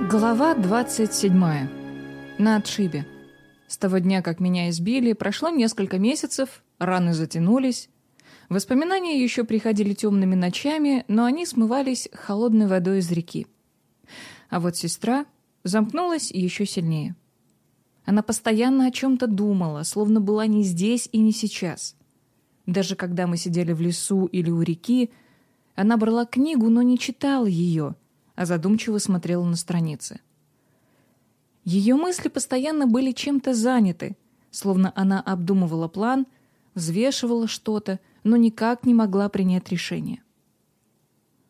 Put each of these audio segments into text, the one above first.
Глава 27. На отшибе. С того дня, как меня избили, прошло несколько месяцев, раны затянулись. Воспоминания еще приходили темными ночами, но они смывались холодной водой из реки. А вот сестра замкнулась еще сильнее. Она постоянно о чем-то думала, словно была не здесь и не сейчас. Даже когда мы сидели в лесу или у реки, она брала книгу, но не читала ее — а задумчиво смотрела на страницы. Ее мысли постоянно были чем-то заняты, словно она обдумывала план, взвешивала что-то, но никак не могла принять решение.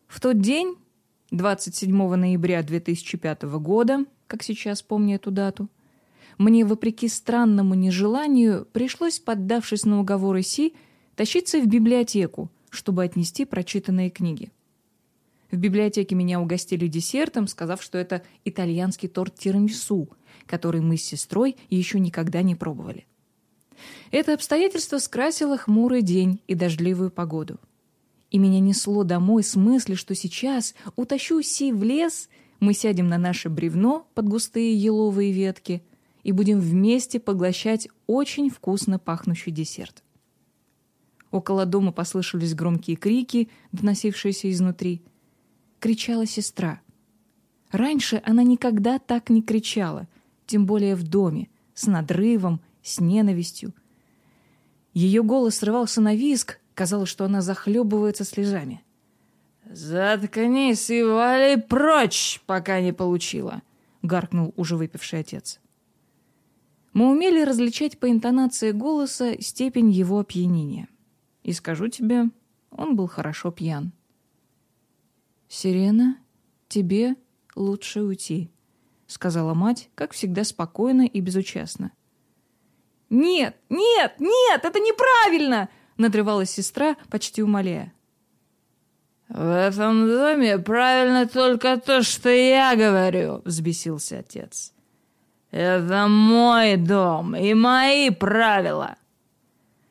В тот день, 27 ноября 2005 года, как сейчас помню эту дату, мне, вопреки странному нежеланию, пришлось, поддавшись на уговоры Си, тащиться в библиотеку, чтобы отнести прочитанные книги. В библиотеке меня угостили десертом, сказав, что это итальянский торт тирамису, который мы с сестрой еще никогда не пробовали. Это обстоятельство скрасило хмурый день и дождливую погоду. И меня несло домой с мыслью, что сейчас утащу Си в лес, мы сядем на наше бревно под густые еловые ветки и будем вместе поглощать очень вкусно пахнущий десерт. Около дома послышались громкие крики, доносившиеся изнутри — кричала сестра. Раньше она никогда так не кричала, тем более в доме, с надрывом, с ненавистью. Ее голос срывался на визг, казалось, что она захлебывается слезами. «Заткнись и вали прочь, пока не получила!» — гаркнул уже выпивший отец. Мы умели различать по интонации голоса степень его опьянения. И скажу тебе, он был хорошо пьян. «Сирена, тебе лучше уйти», — сказала мать, как всегда спокойно и безучастно. «Нет, нет, нет, это неправильно!» — надрывалась сестра, почти умоляя. «В этом доме правильно только то, что я говорю», — взбесился отец. «Это мой дом и мои правила».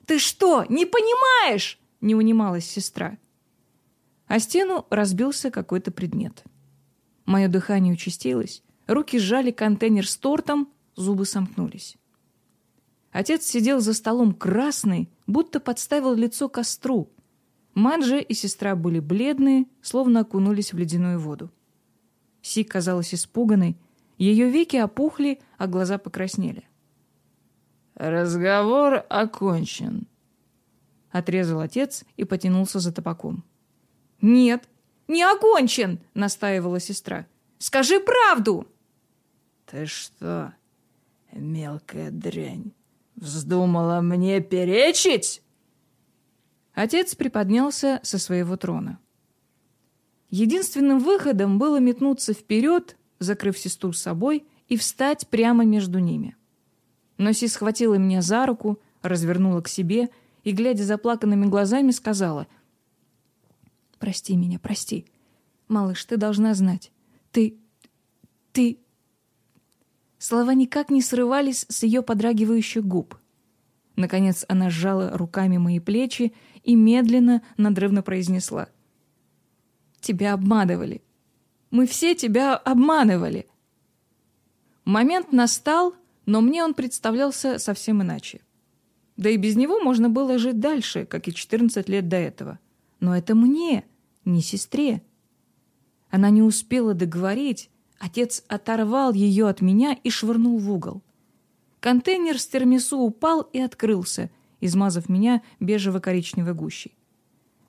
«Ты что, не понимаешь?» — не унималась сестра. А стену разбился какой-то предмет. Мое дыхание участилось, руки сжали контейнер с тортом, зубы сомкнулись. Отец сидел за столом красный, будто подставил лицо костру. Маджи и сестра были бледные, словно окунулись в ледяную воду. Си казалась испуганной, ее веки опухли, а глаза покраснели. «Разговор окончен», — отрезал отец и потянулся за табаком. «Нет, не окончен!» — настаивала сестра. «Скажи правду!» «Ты что, мелкая дрянь, вздумала мне перечить?» Отец приподнялся со своего трона. Единственным выходом было метнуться вперед, закрыв сестру с собой, и встать прямо между ними. Но Си схватила меня за руку, развернула к себе и, глядя заплаканными глазами, сказала — Прости меня, прости. Малыш, ты должна знать. Ты... ты...» Слова никак не срывались с ее подрагивающих губ. Наконец она сжала руками мои плечи и медленно, надрывно произнесла. «Тебя обманывали. Мы все тебя обманывали». Момент настал, но мне он представлялся совсем иначе. Да и без него можно было жить дальше, как и 14 лет до этого. Но это мне, не сестре. Она не успела договорить, отец оторвал ее от меня и швырнул в угол. Контейнер с термису упал и открылся, измазав меня бежево-коричневой гущей.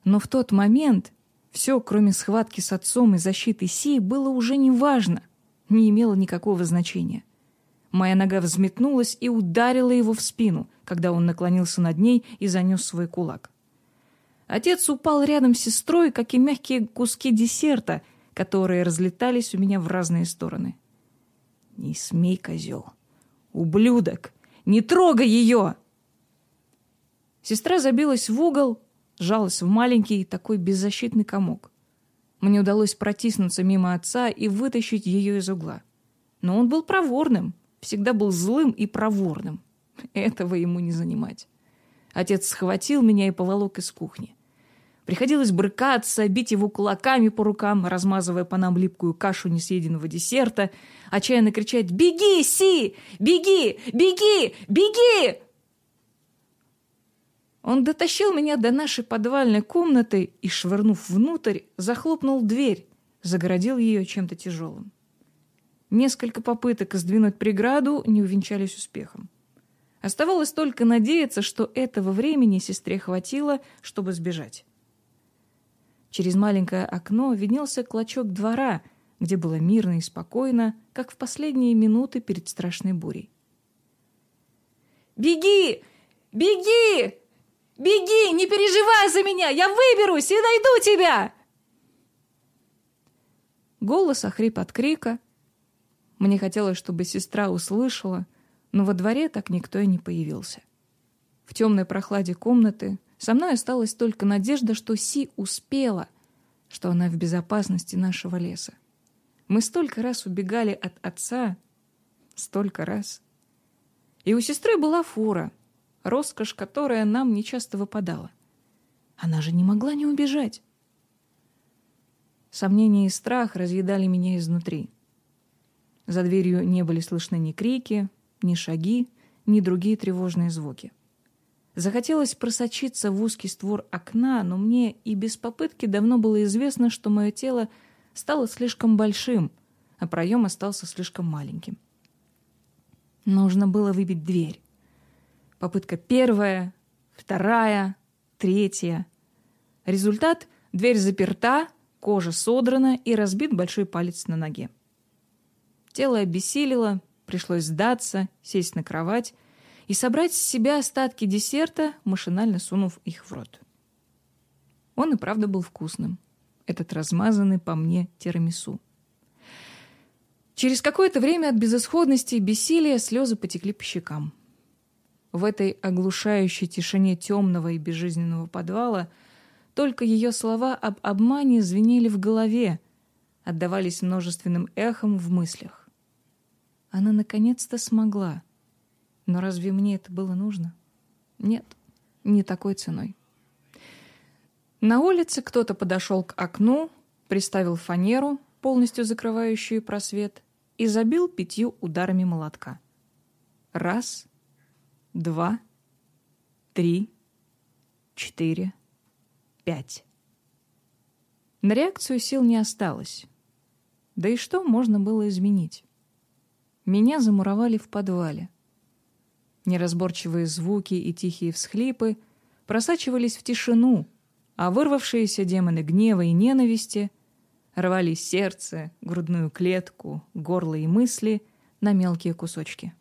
Но в тот момент все, кроме схватки с отцом и защиты Си, было уже неважно, не имело никакого значения. Моя нога взметнулась и ударила его в спину, когда он наклонился над ней и занес свой кулак. Отец упал рядом с сестрой, как и мягкие куски десерта, которые разлетались у меня в разные стороны. «Не смей, козел! Ублюдок! Не трогай ее!» Сестра забилась в угол, сжалась в маленький такой беззащитный комок. Мне удалось протиснуться мимо отца и вытащить ее из угла. Но он был проворным, всегда был злым и проворным. Этого ему не занимать. Отец схватил меня и поволок из кухни. Приходилось брыкаться, бить его кулаками по рукам, размазывая по нам липкую кашу несъеденного десерта, отчаянно кричать «Беги, Си! Беги! Беги! Беги!» Он дотащил меня до нашей подвальной комнаты и, швырнув внутрь, захлопнул дверь, загородил ее чем-то тяжелым. Несколько попыток сдвинуть преграду не увенчались успехом. Оставалось только надеяться, что этого времени сестре хватило, чтобы сбежать. Через маленькое окно виднелся клочок двора, где было мирно и спокойно, как в последние минуты перед страшной бурей. «Беги! Беги! Беги! Не переживай за меня! Я выберусь и найду тебя!» Голос охрип от крика. Мне хотелось, чтобы сестра услышала, но во дворе так никто и не появился. В темной прохладе комнаты со мной осталась только надежда, что Си успела, что она в безопасности нашего леса. Мы столько раз убегали от отца, столько раз. И у сестры была фура, роскошь, которая нам нечасто выпадала. Она же не могла не убежать. Сомнения и страх разъедали меня изнутри. За дверью не были слышны ни крики, ни шаги, ни другие тревожные звуки. Захотелось просочиться в узкий створ окна, но мне и без попытки давно было известно, что мое тело стало слишком большим, а проем остался слишком маленьким. Нужно было выбить дверь. Попытка первая, вторая, третья. Результат — дверь заперта, кожа содрана и разбит большой палец на ноге. Тело обессилило, Пришлось сдаться, сесть на кровать и собрать с себя остатки десерта, машинально сунув их в рот. Он и правда был вкусным, этот размазанный по мне тирамису. Через какое-то время от безысходности и бессилия слезы потекли по щекам. В этой оглушающей тишине темного и безжизненного подвала только ее слова об обмане звенели в голове, отдавались множественным эхом в мыслях. Она наконец-то смогла. Но разве мне это было нужно? Нет, не такой ценой. На улице кто-то подошел к окну, приставил фанеру, полностью закрывающую просвет, и забил пятью ударами молотка. Раз, два, три, четыре, пять. На реакцию сил не осталось. Да и что можно было изменить? Меня замуровали в подвале. Неразборчивые звуки и тихие всхлипы просачивались в тишину, а вырвавшиеся демоны гнева и ненависти рвали сердце, грудную клетку, горло и мысли на мелкие кусочки.